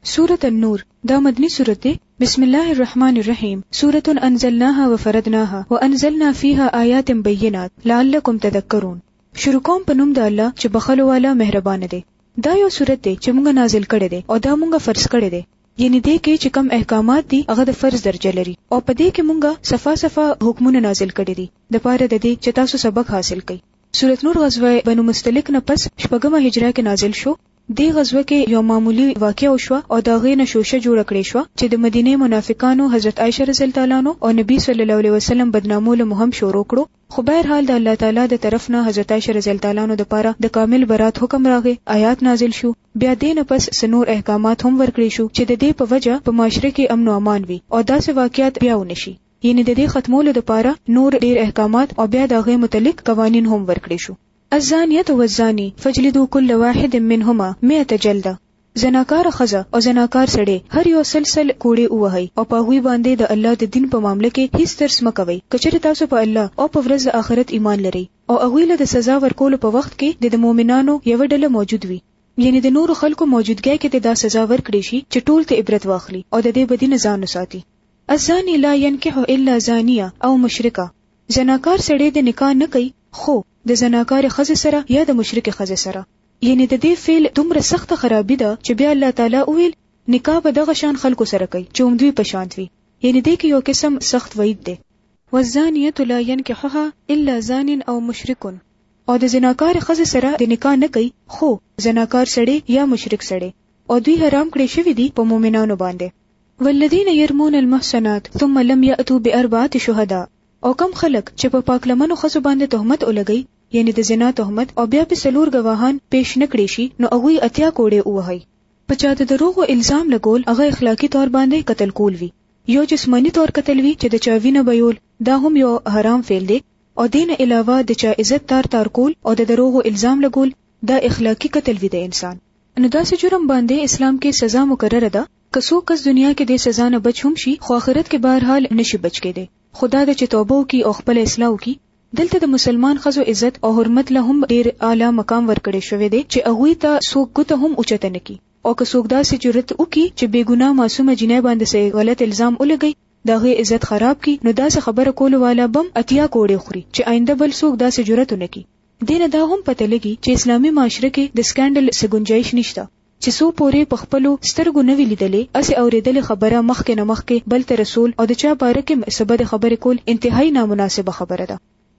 سورة النور دا مدني سورت دی بسم الله الرحمن الرحیم سورة انزلناها وفرضناها وانزلنا فيها آیات بینات لعلکم تذکرون شروع کوم په نوم د الله چې بخلو والا مهربان دی دا یو صورت دی چې موږ نازل کړی دی او دا موږ فرض کړی دی یعنی دې کې چې کم احکامات دي هغه د فرض درجه لري او په دې کې موږ صفه صفه حکمونه نازل کړی دي د پاره د دې چې تاسو سبق حاصل کړئ سورت نور غزوه بنو مستلق نه پس شپږمه هجره کې نازل شو دی غزوه کې یو معمولی واقع وشو او دا غې نه شوشه جوړ کړې شو چې د مدینه منافقانو حضرت عائشه رضی الله عنها او نبی صلی الله علیه وسلم بدنامو له مهم شروع کړو خو بهر حال د الله تعالی د طرف نه حضرت عائشه رضی الله تعالی عنها د پاره د کامل برات حکم راغی، آیات نازل شو، بیا دې نه پس څه نور احکامات هم ورکړې شو چې ددې په وجه په معاشره کې امن و امان وي او داسې واقعات بیا ونه شي، یعنې ددې ختمولو د پاره نور ډیر احکامات او بیا د هغې متعلق قوانین هم ورکړې شو. الزانیة والزانی فاجلدوا کل واحد منهما مئة جلدة، زناکاره ښځه او زناکار سړی هر یو سل سل کوړې ووهئ او په هغوی باندې د الله د دین په معامله کې هیڅ ترس مه کوئ که چېرې تاسو په الله او په ورځ د آخرت ایمان لرئ او هغوی له د سزا ورکولو په وخت کې دې د مؤمنانو یوه ډله موجود وي یعنې د نورو خلکو موجودګۍ کې دې دا سزا ورکړې شي چې ټول ترې عبرت واخلي او د دې بدي نه ځان وساتي الزاني لا ينکح الا زانيه او مشرکه زناکار سړی دې نکاح نه کوي خو د زناکارې ښځې سره یا د مشرکې ښځې سره یعنې د دې فعل دومره سخته خرابي ده چې بیا الله تعالی وویل، نکاح به دغه شان خلکو سره کوي چې هم دوی په شانت وي، یعنې دې کې یو قسم سخت وعید دی. والزانیة لا ینکحها الا زان او مشرک او د زناکارې ښځې سره دې نکاح نه کوي خو زناکار سړی یا مشرک سړی او دوی حرام کړې شوي دي په مؤمنانو باندې. والذین یرمون المحصنات ثم لم یأتوا بأربعة شهداء او کم خلک چې په پاک لمنو ښځو باندې تهمت ولګوي یعنی د زنا تهمت او بیا پې څلور ګواهان پیش نه کړې شي نو هغوی اتیا کوړې ووهئ. په چا د دروغو الزام لګول هغه اخلاقي طور باندې قتل کول وي. یو جسماني طور قتل وي چې د چا وینه بهیول دا هم یو حرام فعل دی او دې نه علاوه د چا عزت تار تار کول او د دروغو الزام لګول دا اخلاقي قتل وي د انسان. نو داسې جرم باندې اسلام کې سزا مقرره ده که څوک کس دنیا کې دې سزا نه بچ هم شي خو آخرت کې بهرحال نه شي بچ کېدی خو دا ده چې توبه وکړي او خپله اصلاح وکړي. دلته د مسلمان ښځو عزت او حرمت له هم ډېر اعلی مقام ورکړی شوی دی چې هغوی ته څوک ګوته هم اوچته نه کړي او که څوک داسې جرئت وکړي چې بې ګناه معصومه جینۍ باندې څه غلط الزام ولګوي د هغې عزت خراب کړي نو داسې خبره کولو والا به هم اتیا کوړې وخوري چې آینده بل څوک داسې جرئت ونه کړي. دې نه دا هم پته لګي چې اسلامي معاشره کې د سکینډل څه ګنجایش نشته. چې څو پورې په خپلو سترګو نه وي لیدلې، هسې اورېدلې خبره مخکې نه مخکې بل ته رسول او د چا باره کې څه بدې خبرې کول انتهايي نامناسبه خبره ده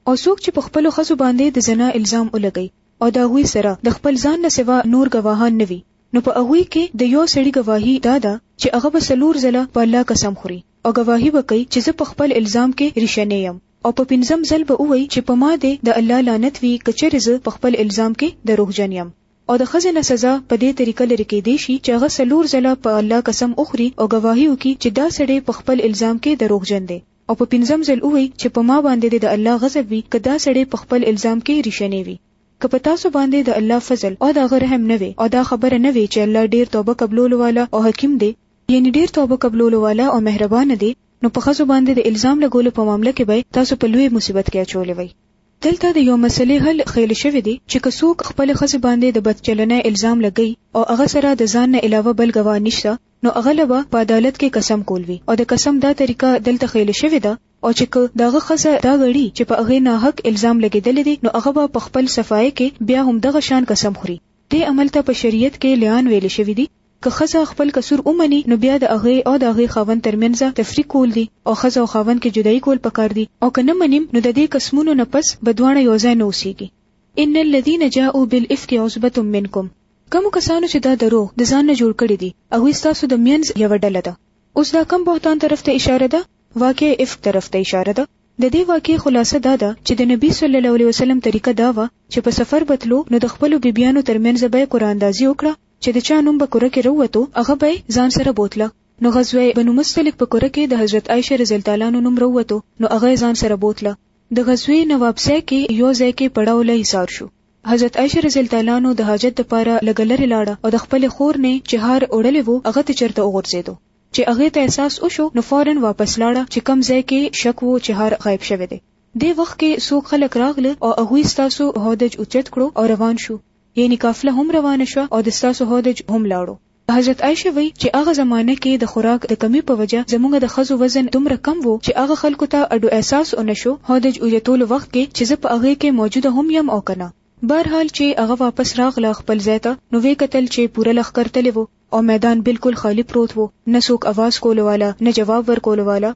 او څوک چې په خپلو ښځو باندې د زنا الزام ولګوي او د هغوی سره د خپل ځان نه سوا نور ګواهان نه وي نو په هغوی کې د یو سړي ګواهي دا ده چې هغه به څلور ځله په الله قسم خوري او ګواهي به کوي چې زه په خپل الزام کې ریښنی یم او په پنځم ځل به ووایي چې په ما دې د الله لعنت وي که چېرې زه په خپل الزام کې دروغجن یم. او د ښځې نه سزا په دې طریقه لرې کېدای شي چې هغه څلور ځله په الله قسم وخوري او ګواهي وکړي چې دا سړی په خپل الزام کې دروغجن دی او په پنځم ځل ووایي چې په ما باندې دې د الله غضب وي که دا سړی په خپل الزام کې ریښنی وي. که په تاسو باندې د الله فضل او د هغه رحم نه وی او دا خبره نه وی چې الله ډېر توبه قبلولو والا او حکیم دی یعنی ډېر توبه قبلولو والا او مهربان دی نو په ښځو باندې د الزام لګولو په معامله کې به تاسو په لوی مصیبت کې اچولی وای. دلته د یوه مسلې حل ښیل شوی دی چې که څوک خپلې ښځې باندې د بد چلنۍ الزام لګوي او هغه سره د ځان نه علاوه بل ګواه نشته نو هغه له به په عدالت کې قسم کول وي او د قسم دا طریقه دلته ښیل شوې ده او چې که د هغه ښځه دا ګڼي چې په هغې ناحق الزام لګیدلی دی نو هغه به په خپل صفاې کې بیا هم دغه شان قسم خوري دې عمل ته په شریعت کې لعان ویل شوی دی که ښځه خپل قصور ومني نو بیا د هغې او د هغې خاوند تر منځ تفریق کول دي او ښځه او خاوند کې جدايي کول پکار دي او که نه منیم نو د دې قسمونو نه پس به دواړه یو ځای نه اوسیږي. ان الذین جاؤا بالافک عصبة منکم کومو کسانو چې دا دروغ د ځان نه جوړ کړي دي هغوی ستاسو د مینځ یوه ډله ده. اوس دا کوم بهتان طرف ته اشاره ده؟ واقع افک طرف ته اشاره ده. د دې واقعې خلاصه دا ده چې د نبي صلی الله علیه وسلم طریقه دا وه چې په سفر به تلو نو د خپلو بیبیانو تر منځ به یې قرعه اندازي وکړه چې د چا نوم به کره کې رووتو هغه به یې ځان سره بوتله نو غزوه بنو مستلق په کره کې د حضرت عائشه رضی الله تعالی عنها نوم رووتو نو هغه یې ځان سره بوتله د غزوه نوابسه کې یو ځای کې پړاو له حصار شو حضرت عائشه رضی الله تعالی عنها د حاجت لپاره لګلره لاړه او د خپل خور نه چې هار اورلې وو هغه ته چرته وګرځیدو چې هغه ته احساس وشو نو فورن واپس لاړه چې کم ځای کې شک وو چې هار غایب شوه دی د وخت کې سو خلک راغله او هغه ستاسو هودج اوچت کړو او روان شو یعنی قافله هم روانه شوه او د ستاسو هودج هم لاړو. حضرت عائشه وایي چې هغه زمانه کې د خوراک د کمي په وجه زمونږ د ښځو وزن دومره کم وو چې هغه خلکو ته اډو احساس اونه شو هودج اوجتولو وخت کې چې زه په هغې کې موجوده هم یم او که نه. بهر حال چې هغه واپس راغله خپل ځای ته نو وې کتل چې پوره لښکر تللی وو او میدان بلکل خالي پروت وو نه څوک اواز کولو واله نه جواب ورکولو واله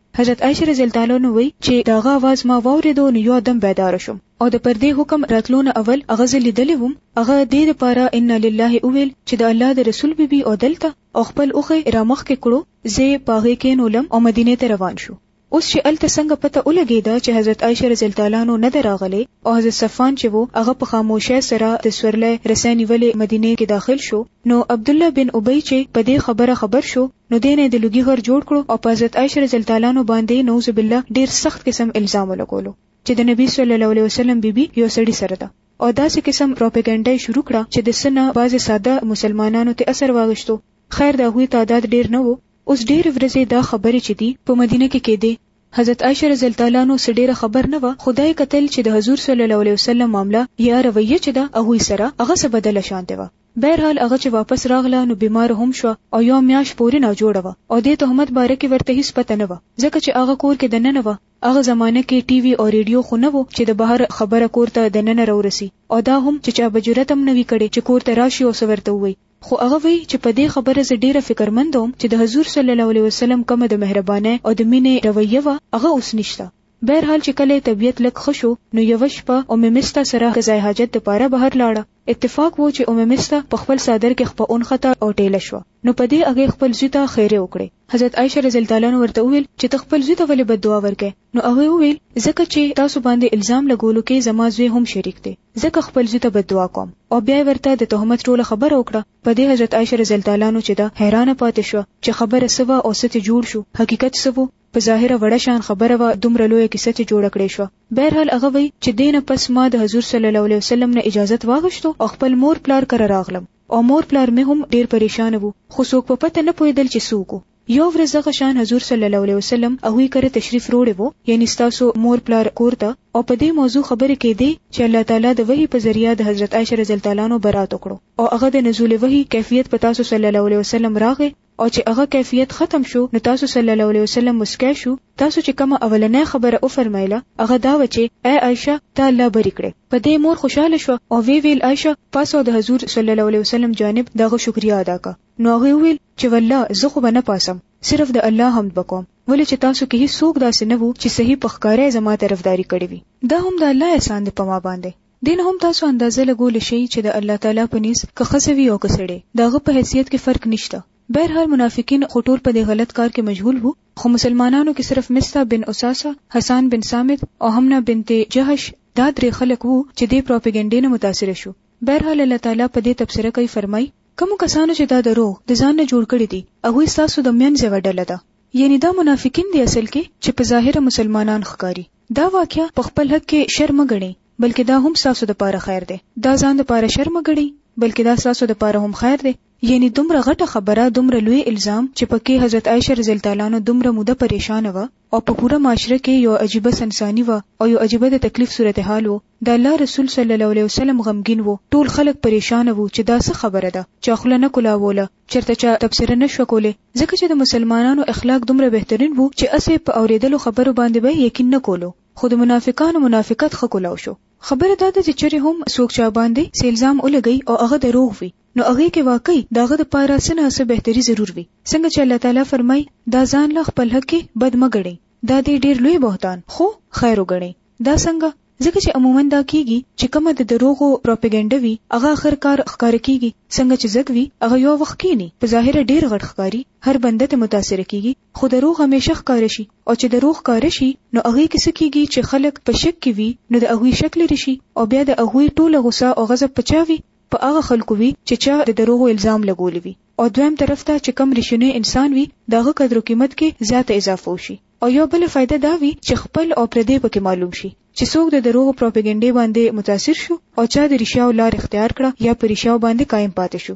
حضرت عائشه رضی الله تعالی عنها وایي چې د هغه اواز ما واورېدو نو یو دم بیداره شوم او د پردې حکم راتلو نه اول هغه زه لیدلې وم هغه دې لپاره انا لله وویل چې د الله د رسول بي بي او دلته او خپل اوخه رامخکې کړو زه پاغې کېنولم او مدینه ته روان شو اوس چې الته څنګه پته ولګیده چې حضرت عائشه رضی الله تعالی عنها نه دراغله او حضرت صفان چې وو هغه په خاموشه سره د سورلې رسنی ولې مدینه کې داخل شو نو عبد الله بن ابي چې په دې خبره خبر شو نو دې نه یې د لوګي غر جوړ کړو او په حضرت عائشة رضی الله تعالی عنها باندې یې نعوذ بالله ډېر سخت قسم الزام ولګولو چې د نبي صلی الله علیه وسلم بي بي یو سړي سره ده او داسې قسم پروپیګنډه یې شروع کړه چې د څه نه بعضې ساده مسلمانانو ترې اثر واغشتو خیر د هغوی تعداد ډېر نه و اوس ډېرې ورځې دا خبرې چې دي په مدینه کې کېدې حضرت عائشة رضی الله تعالی عنها څه ډېره خبر نه وه خو دا یې کتل چې د حضور صلی الله علیه وسلم معامله یا رویه چې ده هغوی سره هغه څه بدله شانتې وه بهرحال هغه چې واپس راغله نو بیماره هم شوه او یوه میاشت پورې ناجوړه وه او دې تهمت باره کې ورته هیڅ پته نه وه ځکه چې هغه کور کې دننه وه هغه زمانه کې ټي وي او ریډیو خو نه وو چې د بهر خبره کور ته دننه راورسي او دا هم چې چا به جرأت هم نه وي کړی چې کور ته راشي او څه ورته ووایي خو هغه وایي چې په دې خبره زه ډیره فکرمند وم چې د حضور صلی الله علیه وسلم کومه د مهربانۍ او د مینې رویه وه هغه اوس نشته بهرحال چې کله طبیعت لږ ښه شو نو یوه شپه ام مستا سره قضای حاجت دپاره بهر لاړه اتفاق وو چې ام مصطه په خپل څادر کې خپه ونښته او ټېله شوه، نو په دې هغې خپل زوی ته ښېرې وکړې. حضرت عائشه رضی الله تعالی عنها ورته وویل چې ته خپل زوی ته ولې بد دعا ورکوې؟ نو هغې وویل، ځکه چې تاسو باندې الزام لګولو کې زما زوی هم شریک دی، ځکه خپل زوی ته بد دعا کوم. او بیا یې ورته د تهمت ټوله خبره وکړه. په دې حضرت عائشه رضی الله تعالی عنها چې ده حیرانه پاتې شوه چې خبره څه وه او څه ترې جوړ شو، حقیقت څه وو؟ په ظاهره وړه شان خبره وه، دومره لویه کیسه ترې جوړه کړې شوه. بهرحال هغه وایي چې دې نه پس ما د حضور صلی الله علیه وسلم نه اجازت واغشتو او خپل مور پلار کره راغلم او مور پلار مې هم ډیر پریشان وو خو څوک په پته نه پوهېدل چې څوک یو ورځ دغه شان حضور صلی الله علیه وسلم هغوی کره تشریف روړې وو یعنی ستاسو مور پلار کورته او په دې موضوع خبرې کېدې چې الله تعالی د وحی په ذریعہ د حضرت عائشه رضی الله عنها برات وکړو او هغه د نزول وحی کیفیت په تاسو صلی الله علیه وسلم راغې او چې هغه کیفیت ختم شو نو تاسو صلی الله علیه وسلم مسکی شو تاسو چې کومه اولنې خبره او فرمایله هغه دا و چې اے عائشه ته الله بری کړي په دې مور خوشاله شو او وی ویل عائشه پاسو د حضور صلی الله علیه وسلم جانب دغه شکریا ادا کا نو هغه ویل چې والله زه خو بنه پاسم صرف د الله حمد بکوم ولې چې تاسو کې هیڅوک داسې نه وو چې صحیح پخکارې زما طرفداري کړې وي دا هم د الله احسان دی په ما باندې دې نه هم تاسو اندازه لګولی شئ چې د الله تعالی په نېز که ښځه وي او که سړی د هغه په حیثیت کې فرق نشته. بهرحال منافقین خو ټول په دې غلط کار کې مشغول وو خو مسلمانانو کې صرف مصطح بن اثاثه، حسان بن ثابت او حمنه بنت جحش دا درې خلک وو چې دې پروپیګنډې نه متاثر شو. بهرحال الله تعالی په دې تبصره کوي فرمایي، کومو کسانو چې دا دروغ د ځان نه جوړ کړي دي هغوی ستاسو د مینځ یوه ډله ده یعنې دا منافقین دي اصل کې چې په ظاهره مسلمانان ښکاري. دا واقعه په خپل حق کې شر مه ګڼئ، بلکې دا هم ستاسو دپاره خیر دی. دا ځان دپاره شر مه ګڼئ، بلکې دا ستاسو دپاره هم خیر دی. یعنې دومره غټه خبره، دومره لوی الزام چې په کې حضرت عائشه رضی الله تعالی عنها دومره موده پریشانه وه او په پوره معاشره کې یوه عجیبه سنساني وه او یو عجیبه د تکلیف صورتحال و، د الله رسول صلی الله علیه وسلم غمګین و، ټول خلک پریشانه وو چې دا څه خبره ده؟ چا خوله نه کولاووله، چرته چا تبصره نه شوه کولی ځکه چې د مسلمانانو اخلاق دومره بهترین وو چې هسې په اورېدلو خبرو باندې به یې یقین نه کولو خو د منافقانو منافقت ښه کولاو شو. خبره دا ده چې چرې هم څوک چا باندې څه الزام ولګوي او هغه دروغ وي نو هغې کې واقعي د هغه لپاره څه نه څه بهتري ضرور وي څنګه چې الله تعالی فرمایي دا ځان له خپل حق کې بد مه ګڼئ دا دی ډېر لوی بهتان خو خیر وګڼئ دا څنګه ځکه چې عموما دا کیږي چې کومه د دروغو پروپاګاندا وي هغه اخر کار ښکار کیږي څنګه چې زګ وي هغه یو وخت کینی په ظاهر ډیر غټ ښکاری هر بنده ته متاثر کیږي خو دروغ همیشه ښکار شي او چې دروغ کار شي نو هغه کیسه کیږي چې خلک په شک کې وي نو د هغه شک لري شي او بیا د هغه ټوله غوسه او غضب پچاوي په هغه خلکو وي چې چا د دروغو الزام لګول وي او دویم طرف ته چې کم رښتینی انسان وي دغه قدر او قیمت کې زیاته اضافه وشي او یو بله فایده دا وي چې خپل او پردی پکې معلوم شي چې څوک د دروغو پروپاګنډې باندې متاثر شو او چا د رښیاو لار اختیار کړه یا په رښیاو باندې قایم پاتې شو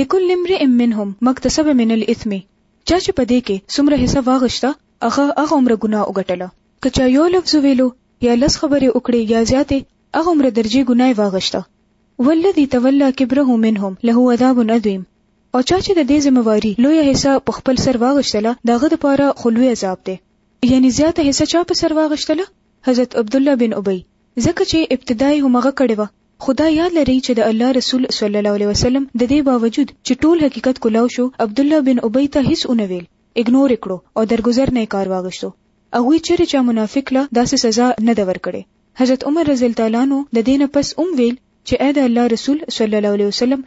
لکل امرئ منهم مکتسب من الاثم چا چې په دې کې څومره حصہ واغشته هغه هغه عمر ګناه وګټله که چا یو لفظ ویلو یا لس خبرې وکړې یا زیاتې هغه عمر درجه ګناه واغشته والذي تولى كبره منهم له عذاب عظيم او چا چې د دې ذمه واري لویه حصه په خپل سر واغشتله د هغه لپاره خو لوی عذاب دی یعنی زیاته حصه چا په سر واغشتله حضرت عبدالله بن ابی ځکه چې ابتدا یې همغه کړې وه خدا یاد لري چې د الله رسول صلی الله علیه وسلم د دې باوجود چې ټول حقیقت کولاو شو عبدالله بن ابی ته هیڅ ونه ویل اګنور کړو او درګذر نه کار واغشتو هغه چیرې چې منافق له داسې سزا نه د ورکړي حضرت عمر رضی الله عنه د دینه پس اوم ویل چې اې د الله رسول صلی الله علیه وسلم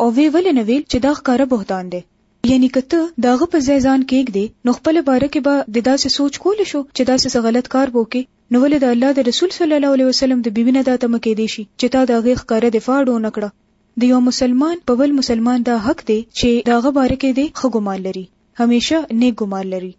او وې ولې نه ویل چې دا ښکاره بهتان دی؟ یعنی که ته د هغه په ځای ځان کېږدې نو خپله باره کې به دې داسې سوچ کولې شو چې داسې څه غلط کار به وکړې نو ولې د الله د رسول صلی الله علیه وسلم د بیبی نه دا تمه کېدې شي چې تا د هغې ښکاره دفاع ډو نه کړه؟ د یو مسلمان په بل مسلمان دا حق دی چې د هغه باره کې دې ښه ګمان لري، همیشه نیک ګمان لري.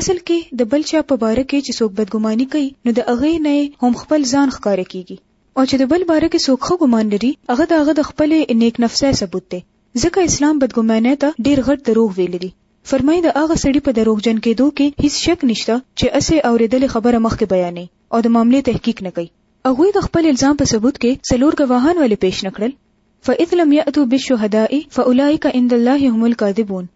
اصل کې د بل چا په باره کې چې څوک بدګماني کوي نو د هغې نه یې هم خپل ځان ښکاره کېږي. او چې د بل باره کې څوک ښه ګمان لري هغه د هغه د خپلې نېک نفسۍ ثبوت دی ځکه اسلام بدګمانۍ ته ډېر غټ دروغ ویلي دي فرمایي د هغه سړي په دروغجن کېدو کې هیڅ شک نشته چې هسې اورېدلې خبره مخکې بیانوي او د معاملې تحقیق نه کوي هغوی د خپل الزام په ثبوت کې څلور ګواهان ولې پېښ نه کړل فاذ لم یأتوا بالشهداء فاولئک عند الله هم الکاذبون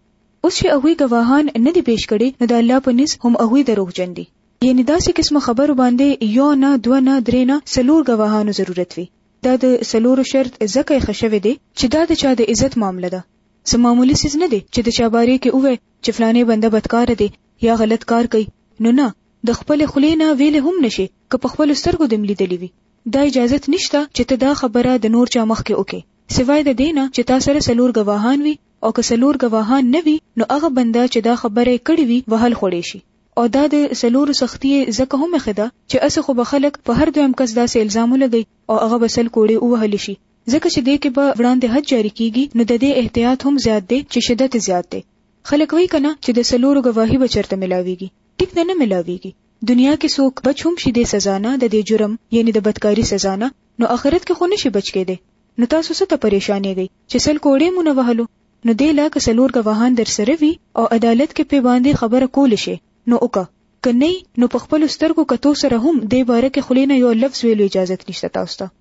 اوس چې هغوی ګواهان نه دي پېښ کړي نو د الله په نس هم هغوی دروغجن دي یعنی داسې قسمه خبرو باندې یو نه دوه نه درې نه څلور ګواهانو ضرورت وي دا د څلورو شرط ځکه یې خشوي دی چې دا د چا د عزت معامله ده څه معمولی سیز نه دی چې د چا باره کې ووایي چې فلانه بنده بدکار دی یا غلط کار کوي نو نه د خپل خلی نه ویل هم نشي که په خپل سترګو دم لیدلی وي دا اجازه نشته چې ته دا خبره د نور چا مخ کې وکې سوای د دینه چې تاسو سره سلور گواهان وي او که سلور گواهان نه وي نو هغه بنده چې دا خبره کړې وي وهل خړې شي او دا د څلورو سختي يې ځکه هم ايښې ده چې هسې خو به خلک په هر دويم کس داسې الزام ولګوي او هغه به سل کوړې ووهل شي ځکه چې دې کې به وړاندې حد جاري کيږي نو ددې احتياط هم زيات دی چې شدت يې زيات دی خلک وايي کنه چې د څلورو ګواهي به چرته ملاويږي ټيک ده نه ملاويږي دنيا کې څوک بچ هم شي دې سزا نه ددې جرم يعنی د بدکاري سزا نه نو اخرت کې خو نشي بچ کېدی نو تاسو څه ته پرېشانېږئ چې سل کوړې مو نه وهلو نو دی لا که څلور ګواهان درسره وي او عدالت کې پرې باندې خبره کول شې نو وکړه که نۀ نو په خپلو سترګو کتو سره هم دې باره کې خولې نه يو لفظ ويلو اجازت نشته تاسو ته